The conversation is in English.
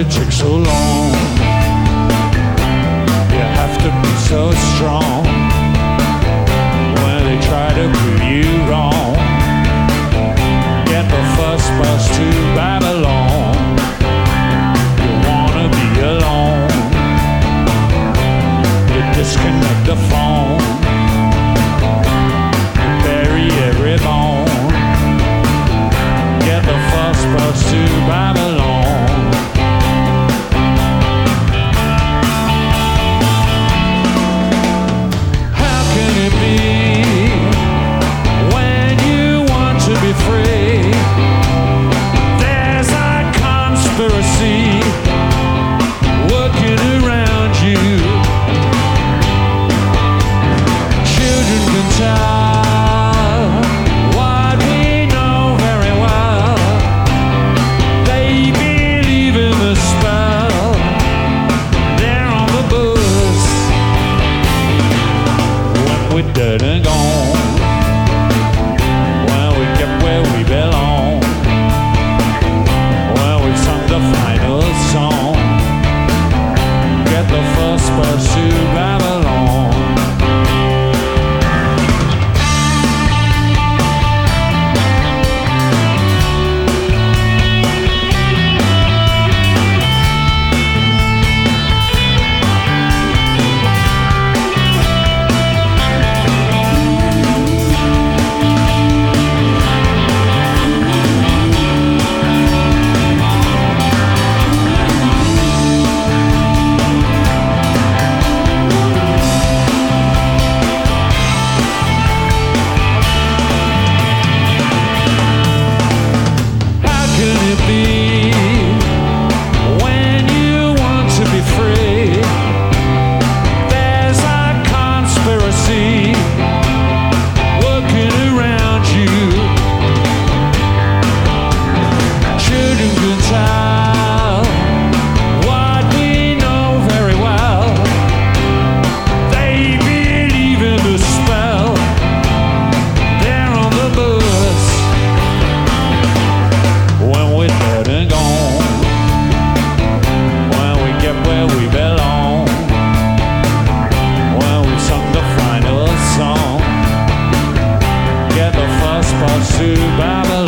it took so long? free. There's a conspiracy working around you. Children can tell what we know very well. They believe in the spell. They're on the bus. When we're and gone. get the first person. survival.